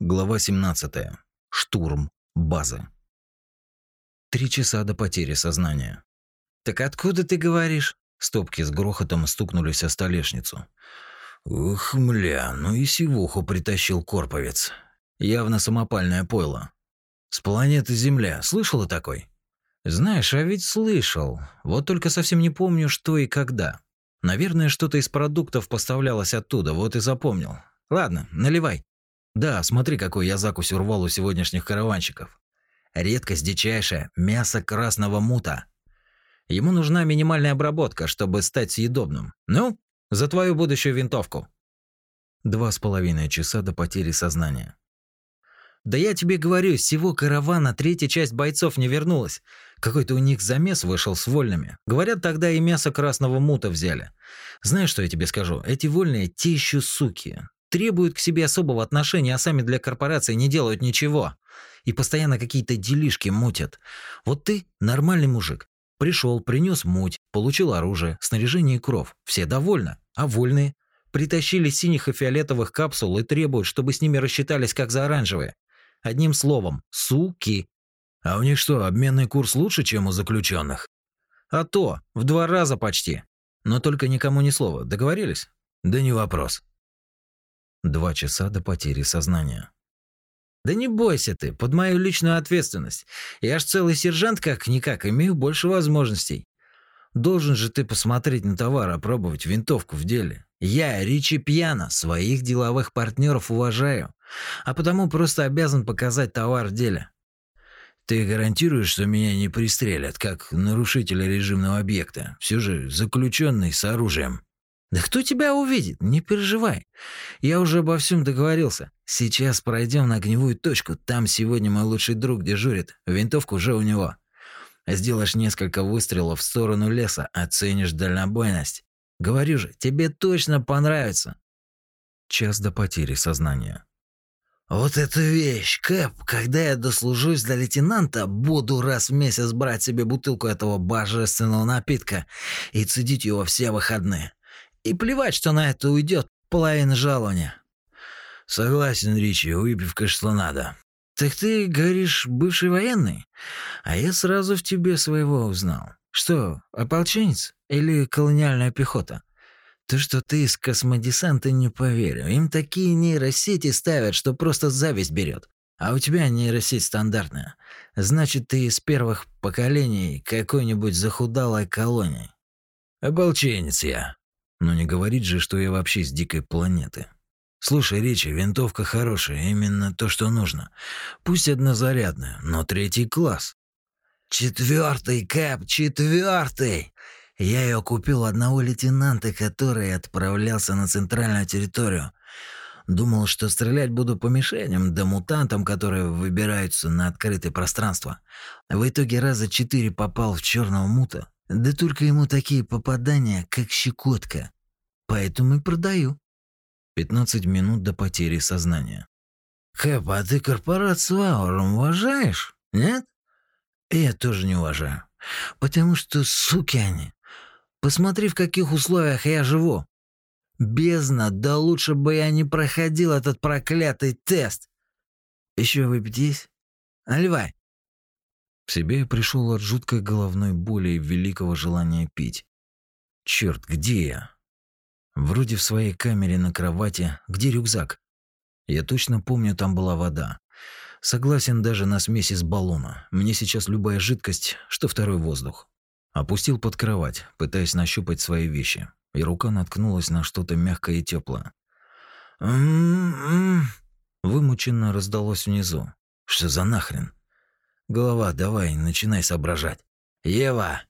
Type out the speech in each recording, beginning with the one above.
Глава 17. Штурм базы. Три часа до потери сознания. «Так откуда ты говоришь?» Стопки с грохотом стукнулись о столешницу. «Ух, мля, ну и сивуху притащил корповец. Явно самопальное пойло. С планеты Земля. Слышала такой?» «Знаешь, а ведь слышал. Вот только совсем не помню, что и когда. Наверное, что-то из продуктов поставлялось оттуда, вот и запомнил. Ладно, наливай». Да, смотри, какой я закусь урвал у сегодняшних караванщиков. Редкость дичайшая – мясо красного мута. Ему нужна минимальная обработка, чтобы стать съедобным. Ну, за твою будущую винтовку. Два с половиной часа до потери сознания. Да я тебе говорю, с всего каравана третья часть бойцов не вернулась. Какой-то у них замес вышел с вольными. Говорят, тогда и мясо красного мута взяли. Знаешь, что я тебе скажу? Эти вольные те еще суки требуют к себе особого отношения, а сами для корпорации не делают ничего. И постоянно какие-то делишки мутят. Вот ты нормальный мужик. Пришел, принес муть, получил оружие, снаряжение и кров. Все довольны. А вольные? Притащили синих и фиолетовых капсул и требуют, чтобы с ними рассчитались как за оранжевые. Одним словом, суки. А у них что, обменный курс лучше, чем у заключенных? А то, в два раза почти. Но только никому ни слова. Договорились? Да не вопрос. Два часа до потери сознания. Да не бойся ты, под мою личную ответственность. Я ж целый сержант как-никак, имею больше возможностей. Должен же ты посмотреть на товар, опробовать винтовку в деле. Я, Ричи Пьяна, своих деловых партнеров уважаю, а потому просто обязан показать товар в деле. Ты гарантируешь, что меня не пристрелят, как нарушителя режимного объекта? Все же заключенный с оружием. Да кто тебя увидит? Не переживай. Я уже обо всем договорился. Сейчас пройдем на огневую точку. Там сегодня мой лучший друг дежурит. Винтовка уже у него. Сделаешь несколько выстрелов в сторону леса, оценишь дальнобойность. Говорю же, тебе точно понравится. Час до потери сознания. Вот эта вещь, Кэп, когда я дослужусь до лейтенанта, буду раз в месяц брать себе бутылку этого божественного напитка и цедить его все выходные. И плевать, что на это уйдет половина жалования. Согласен, Ричи, выпивка что надо. Так ты, говоришь, бывший военный? А я сразу в тебе своего узнал. Что, ополченец или колониальная пехота? То, что ты из космодесанта, не поверю. Им такие нейросети ставят, что просто зависть берет. А у тебя нейросеть стандартная. Значит, ты из первых поколений какой-нибудь захудалой колонии. Ополченец я. Но не говорить же, что я вообще с дикой планеты. Слушай, Ричи, винтовка хорошая, именно то, что нужно. Пусть однозарядная, но третий класс. Четвертый, Кэп, четвертый. Я ее купил у одного лейтенанта, который отправлялся на центральную территорию. Думал, что стрелять буду по мишеням, да мутантам, которые выбираются на открытое пространство. В итоге раза четыре попал в черного мута. Да только ему такие попадания, как щекотка. Поэтому и продаю. 15 минут до потери сознания. Хэп, а ты корпорацию Аурум уважаешь? Нет? Я тоже не уважаю. Потому что суки они. Посмотри, в каких условиях я живу. Бездна, да лучше бы я не проходил этот проклятый тест. Еще выпить? Наливай. В себе я пришел от жуткой головной боли и великого желания пить. Черт, где я? Вроде в своей камере на кровати, где рюкзак. Я точно помню, там была вода. Согласен даже на смеси с баллона. Мне сейчас любая жидкость, что второй воздух. Опустил под кровать, пытаясь нащупать свои вещи, и рука наткнулась на что-то мягкое и теплое. «М-м-м», вымученно раздалось внизу. Что за нахрен? Голова, давай, начинай соображать. Ева,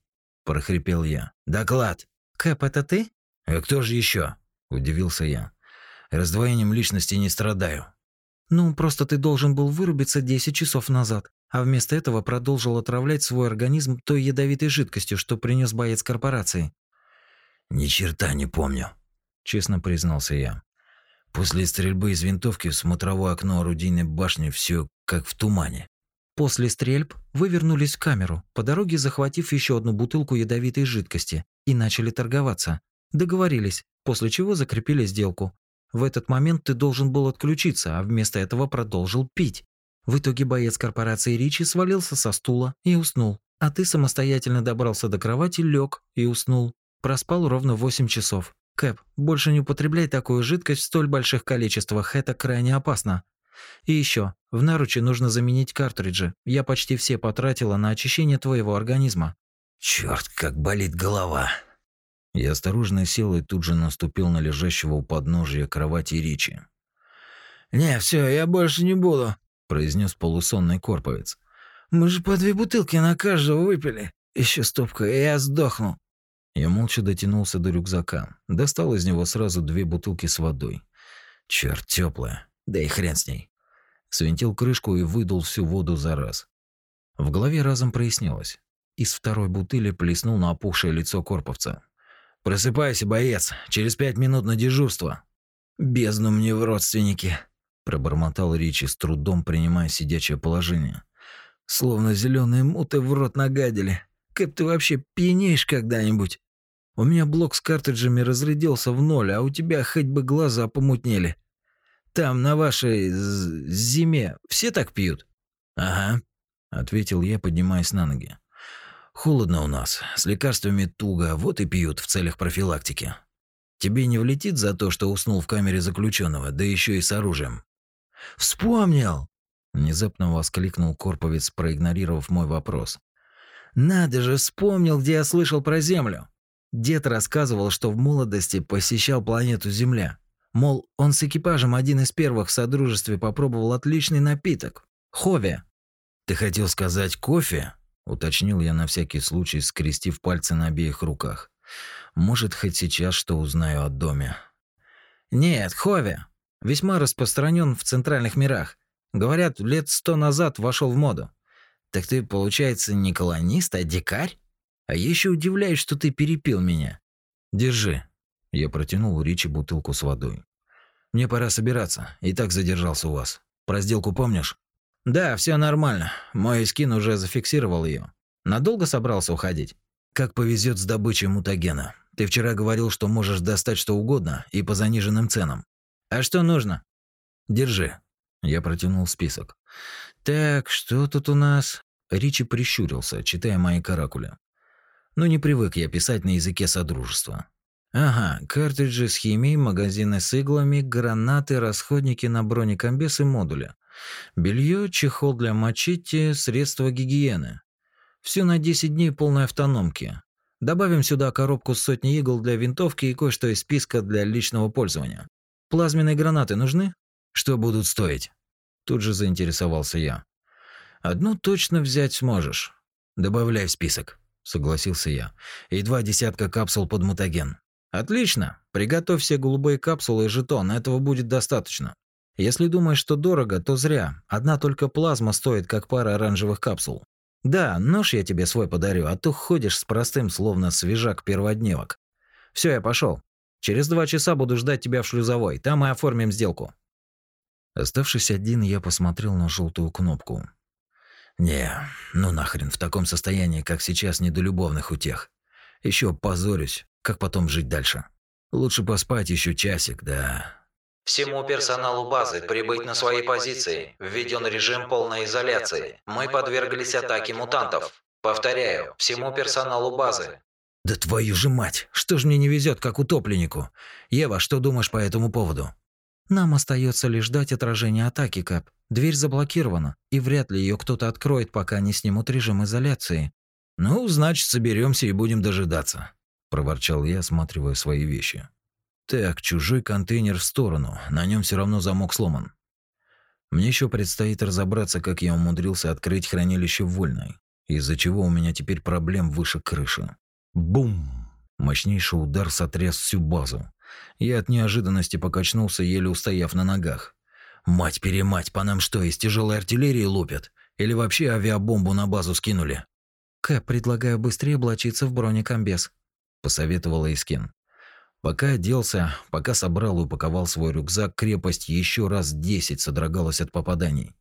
прохрипел я. Доклад. Кэп, это ты? А кто же еще? удивился я. Раздвоением личности не страдаю. Ну, просто ты должен был вырубиться 10 часов назад, а вместо этого продолжил отравлять свой организм той ядовитой жидкостью, что принес боец корпорации. Ни черта не помню, честно признался я. После стрельбы из винтовки в смотровое окно орудийной башни все как в тумане. После стрельб вы вернулись в камеру, по дороге захватив еще одну бутылку ядовитой жидкости, и начали торговаться. Договорились, после чего закрепили сделку. В этот момент ты должен был отключиться, а вместо этого продолжил пить. В итоге боец корпорации Ричи свалился со стула и уснул. А ты самостоятельно добрался до кровати, лег и уснул. Проспал ровно 8 часов. Кэп, больше не употребляй такую жидкость в столь больших количествах, это крайне опасно. И еще, в наруче нужно заменить картриджи. Я почти все потратила на очищение твоего организма. Черт, как болит голова. Я осторожно сел и тут же наступил на лежащего у подножия кровати Ричи. «Не, все, я больше не буду», – произнес полусонный корповец. «Мы же по две бутылки на каждого выпили. Еще стопка, и я сдохну». Я молча дотянулся до рюкзака, достал из него сразу две бутылки с водой. Черт, теплая, да и хрен с ней. Свинтил крышку и выдул всю воду за раз. В голове разом прояснилось. Из второй бутыли плеснул на опухшее лицо корповца. «Просыпайся, боец, через пять минут на дежурство». «Бездну мне в родственники», – пробормотал Ричи с трудом, принимая сидячее положение. «Словно зеленые муты в рот нагадили. Кэп, ты вообще пьянеешь когда-нибудь?» У меня блок с картриджами разрядился в ноль, а у тебя хоть бы глаза помутнели. Там, на вашей зиме, все так пьют?» «Ага», — ответил я, поднимаясь на ноги. «Холодно у нас, с лекарствами туго, вот и пьют в целях профилактики. Тебе не влетит за то, что уснул в камере заключенного, да еще и с оружием?» «Вспомнил!» — внезапно воскликнул Корповец, проигнорировав мой вопрос. «Надо же, вспомнил, где я слышал про Землю. Дед рассказывал, что в молодости посещал планету Земля. Мол, он с экипажем один из первых в Содружестве попробовал отличный напиток – хове. «Ты хотел сказать кофе?» – уточнил я на всякий случай, скрестив пальцы на обеих руках. «Может, хоть сейчас что узнаю о доме». «Нет, хове. Весьма распространен в центральных мирах. Говорят, лет сто назад вошел в моду. Так ты, получается, не колонист, а дикарь?» А я еще удивляюсь, что ты перепил меня. Держи. Я протянул Ричи бутылку с водой. Мне пора собираться. И так задержался у вас. Про сделку помнишь? Да, все нормально. Мой скин уже зафиксировал ее. Надолго собрался уходить? Как повезет с добычей мутагена. Ты вчера говорил, что можешь достать что угодно и по заниженным ценам. А что нужно? Держи. Я протянул список. Так, что тут у нас? Ричи прищурился, читая мои каракули. Но не привык я писать на языке Содружества. Ага, картриджи с химией, магазины с иглами, гранаты, расходники на бронекомбез и модули. Белье, чехол для мачете, средства гигиены. Все на 10 дней полной автономки. Добавим сюда коробку с сотней игл для винтовки и кое-что из списка для личного пользования. Плазменные гранаты нужны? Что будут стоить? Тут же заинтересовался я. Одну точно взять сможешь. Добавляй в список согласился я. «И два десятка капсул под мутаген». «Отлично. Приготовь все голубые капсулы и жетон, этого будет достаточно. Если думаешь, что дорого, то зря. Одна только плазма стоит, как пара оранжевых капсул. Да, нож я тебе свой подарю, а то ходишь с простым, словно свежак перводневок. Все, я пошел. Через два часа буду ждать тебя в шлюзовой, там мы оформим сделку». Оставшись один, я посмотрел на желтую кнопку. Не, ну нахрен, в таком состоянии, как сейчас, не до любовных утех. Еще позорюсь, как потом жить дальше. Лучше поспать еще часик, да. Всему персоналу базы прибыть на свои позиции. Введен режим полной изоляции. Мы подверглись атаке мутантов. Повторяю, всему персоналу базы. Да твою же мать, что ж мне не везет, как утопленнику? Ева, что думаешь по этому поводу? Нам остается лишь ждать отражения атаки, Кэп. Дверь заблокирована, и вряд ли ее кто-то откроет, пока не снимут режим изоляции. Ну, значит, соберемся и будем дожидаться, проворчал я, осматривая свои вещи. Так, чужой контейнер в сторону, на нем все равно замок сломан. Мне еще предстоит разобраться, как я умудрился открыть хранилище вольной, из-за чего у меня теперь проблем выше крыши. Бум! Мощнейший удар сотряс всю базу. Я от неожиданности покачнулся, еле устояв на ногах. Мать-перемать, по нам что, из тяжелой артиллерии лупят? Или вообще авиабомбу на базу скинули? Кэп, предлагаю быстрее облачиться в бронекомбез, посоветовала Искин. Пока оделся, пока собрал и упаковал свой рюкзак, крепость еще раз десять содрогалась от попаданий.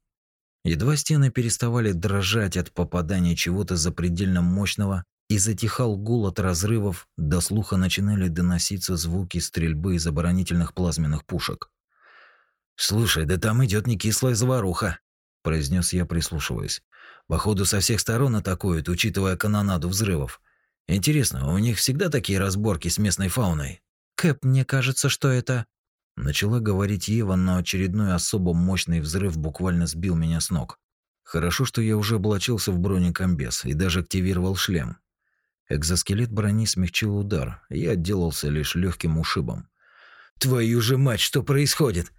Едва стены переставали дрожать от попадания чего-то запредельно мощного, и затихал гул от разрывов, до слуха начинали доноситься звуки стрельбы из оборонительных плазменных пушек. «Слушай, да там идет не кислая заваруха», – произнес я, прислушиваясь. «Походу, со всех сторон атакуют, учитывая канонаду взрывов. Интересно, у них всегда такие разборки с местной фауной?» «Кэп, мне кажется, что это...» Начала говорить Ева, но очередной особо мощный взрыв буквально сбил меня с ног. Хорошо, что я уже облачился в бронекомбез и даже активировал шлем. Экзоскелет брони смягчил удар, и я отделался лишь легким ушибом. «Твою же мать, что происходит?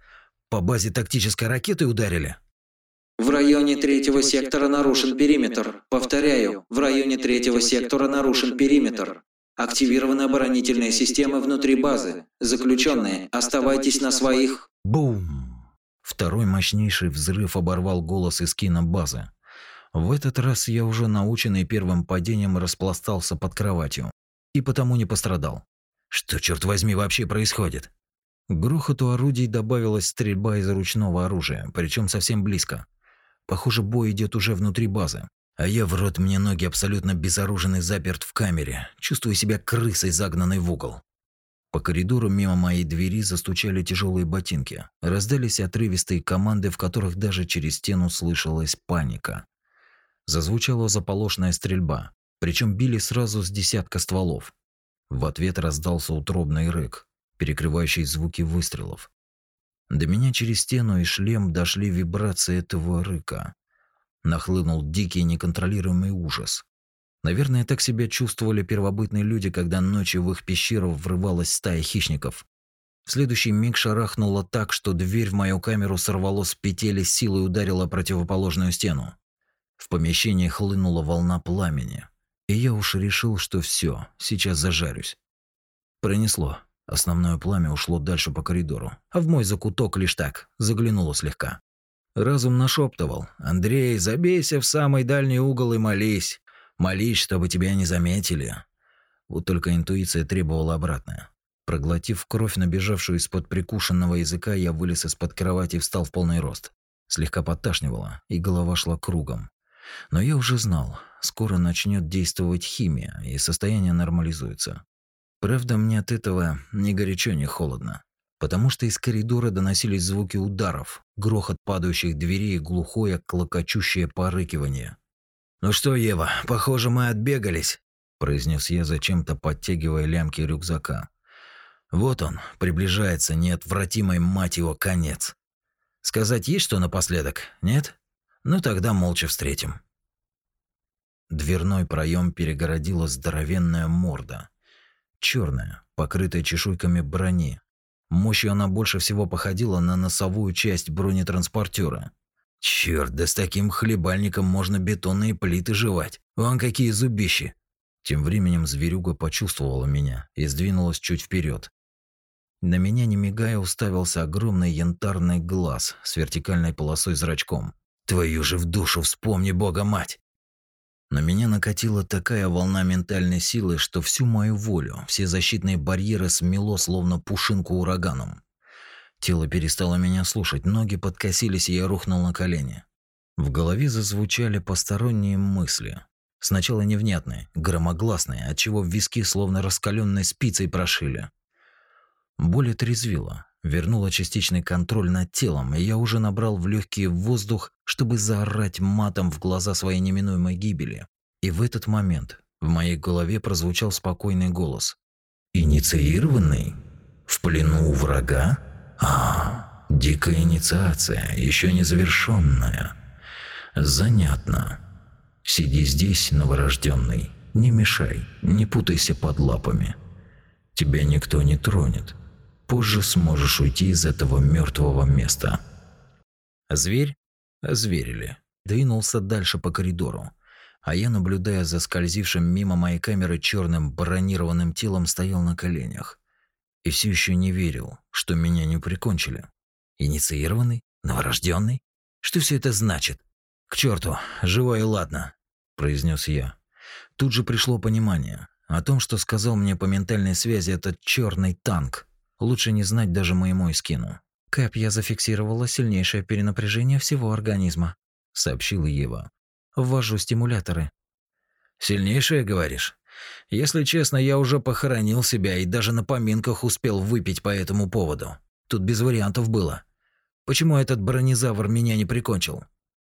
По базе тактической ракеты ударили?» В районе третьего сектора нарушен периметр. Повторяю, в районе третьего сектора нарушен периметр. Активированы оборонительные системы внутри базы. Заключенные, оставайтесь на своих... Бум! Второй мощнейший взрыв оборвал голос из кинобазы. В этот раз я уже наученный первым падением распластался под кроватью и потому не пострадал. Что, черт возьми, вообще происходит? Грохоту орудий добавилась стрельба из ручного оружия, причем совсем близко. Похоже, бой идет уже внутри базы. А я в рот мне ноги абсолютно безоруженный заперт в камере, чувствую себя крысой, загнанной в угол. По коридору мимо моей двери застучали тяжелые ботинки. Раздались отрывистые команды, в которых даже через стену слышалась паника. Зазвучала заполошная стрельба, причем били сразу с десятка стволов. В ответ раздался утробный рык, перекрывающий звуки выстрелов. До меня через стену и шлем дошли вибрации этого рыка. Нахлынул дикий неконтролируемый ужас. Наверное, так себя чувствовали первобытные люди, когда ночью в их пещеру врывалась стая хищников. В следующий миг шарахнуло так, что дверь в мою камеру сорвало с петель и силой ударила противоположную стену. В помещении хлынула волна пламени, и я уж решил, что все, сейчас зажарюсь. Пронесло. Основное пламя ушло дальше по коридору, а в мой закуток лишь так, заглянуло слегка. Разум нашептывал. «Андрей, забейся в самый дальний угол и молись. Молись, чтобы тебя не заметили». Вот только интуиция требовала обратное. Проглотив кровь, набежавшую из-под прикушенного языка, я вылез из-под кровати и встал в полный рост. Слегка подташнивало, и голова шла кругом. Но я уже знал, скоро начнет действовать химия, и состояние нормализуется. Правда, мне от этого ни горячо, ни холодно потому что из коридора доносились звуки ударов, грохот падающих дверей и глухое клокочущее порыкивание. «Ну что, Ева, похоже, мы отбегались», – произнес я, зачем-то подтягивая лямки рюкзака. «Вот он, приближается неотвратимый, мать его, конец. Сказать есть что напоследок, нет? Ну тогда молча встретим». Дверной проем перегородила здоровенная морда. черная, покрытая чешуйками брони, Мощью она больше всего походила на носовую часть бронетранспортера. Черт, да с таким хлебальником можно бетонные плиты жевать. Вон какие зубищи. Тем временем зверюга почувствовала меня и сдвинулась чуть вперед. На меня, не мигая, уставился огромный янтарный глаз с вертикальной полосой зрачком. «Твою же в душу вспомни, бога мать!» На меня накатила такая волна ментальной силы, что всю мою волю, все защитные барьеры смело, словно пушинку ураганом. Тело перестало меня слушать, ноги подкосились, и я рухнул на колени. В голове зазвучали посторонние мысли. Сначала невнятные, громогласные, отчего в виски словно раскаленной спицей прошили. Боль отрезвила, вернула частичный контроль над телом, и я уже набрал в легкий воздух, чтобы заорать матом в глаза своей неминуемой гибели. И в этот момент в моей голове прозвучал спокойный голос. «Инициированный? В плену у врага? А, дикая инициация, еще не завершенная. Занятно. Сиди здесь, новорожденный. Не мешай, не путайся под лапами. Тебя никто не тронет. Позже сможешь уйти из этого мертвого места. Зверь? Озверили. Двинулся дальше по коридору. А я, наблюдая за скользившим мимо моей камеры черным бронированным телом, стоял на коленях. И все еще не верил, что меня не прикончили. Инициированный? Новорожденный? Что все это значит? К черту, живой и ладно, произнес я. Тут же пришло понимание о том, что сказал мне по ментальной связи этот черный танк. Лучше не знать даже моему Искину. «Кэп, я зафиксировала сильнейшее перенапряжение всего организма», — сообщила Ева. «Ввожу стимуляторы». Сильнейшая, говоришь? Если честно, я уже похоронил себя и даже на поминках успел выпить по этому поводу. Тут без вариантов было. Почему этот бронезавр меня не прикончил?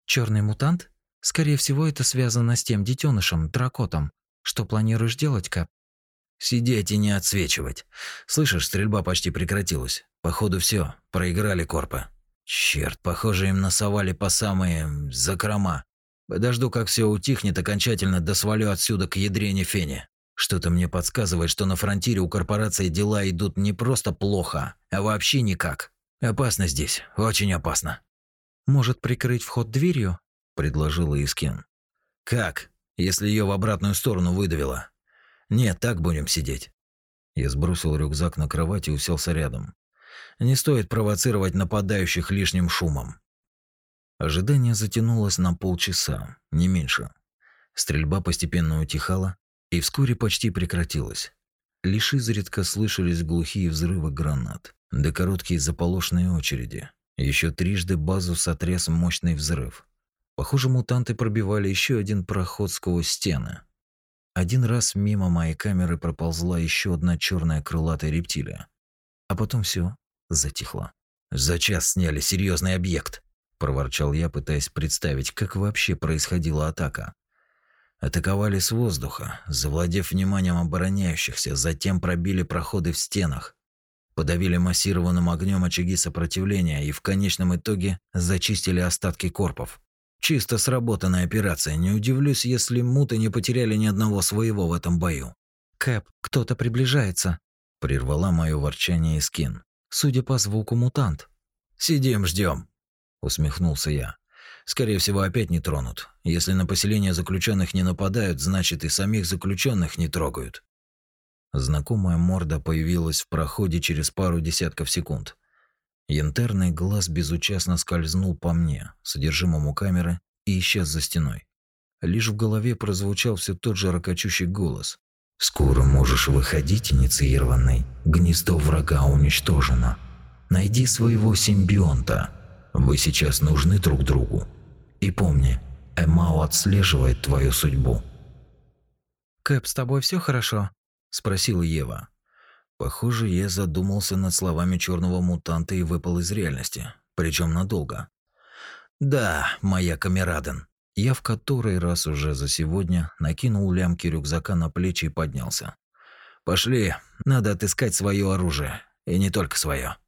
Черный мутант? Скорее всего, это связано с тем детенышем, дракотом. Что планируешь делать, Кап? Сидеть и не отсвечивать. Слышишь, стрельба почти прекратилась. Походу все, проиграли корпы. Черт, похоже, им насовали по самые закрома. Подожду, как все утихнет окончательно, да свалю отсюда к ядрене фене. Что-то мне подсказывает, что на фронтире у корпорации дела идут не просто плохо, а вообще никак. Опасно здесь, очень опасно. Может, прикрыть вход дверью? предложила Искин. Как, если ее в обратную сторону выдавило? Нет, так будем сидеть. Я сбросил рюкзак на кровать и уселся рядом. Не стоит провоцировать нападающих лишним шумом. Ожидание затянулось на полчаса, не меньше. Стрельба постепенно утихала и вскоре почти прекратилась. Лишь изредка слышались глухие взрывы гранат, да короткие заполошные очереди. Еще трижды базу сотряс мощный взрыв. Похоже, мутанты пробивали еще один проход сквозь стены. Один раз мимо моей камеры проползла еще одна черная крылатая рептилия. А потом все затихло. «За час сняли серьезный объект», – проворчал я, пытаясь представить, как вообще происходила атака. Атаковали с воздуха, завладев вниманием обороняющихся, затем пробили проходы в стенах, подавили массированным огнем очаги сопротивления и в конечном итоге зачистили остатки корпов. Чисто сработанная операция. Не удивлюсь, если муты не потеряли ни одного своего в этом бою. Кэп, кто-то приближается, прервала моё ворчание Искин. Судя по звуку, мутант. Сидим, ждем, усмехнулся я. Скорее всего, опять не тронут. Если на поселение заключенных не нападают, значит и самих заключенных не трогают. Знакомая морда появилась в проходе через пару десятков секунд. Янтарный глаз безучастно скользнул по мне, содержимому камеры, и исчез за стеной. Лишь в голове прозвучал все тот же ракочущий голос. «Скоро можешь выходить, инициированный. Гнездо врага уничтожено. Найди своего симбионта. Вы сейчас нужны друг другу. И помни, Эмао отслеживает твою судьбу». «Кэп, с тобой все хорошо?» – спросила Ева. Похоже, я задумался над словами черного мутанта и выпал из реальности, причем надолго. Да, моя камераден. Я в который раз уже за сегодня накинул лямки рюкзака на плечи и поднялся. Пошли, надо отыскать свое оружие, и не только свое.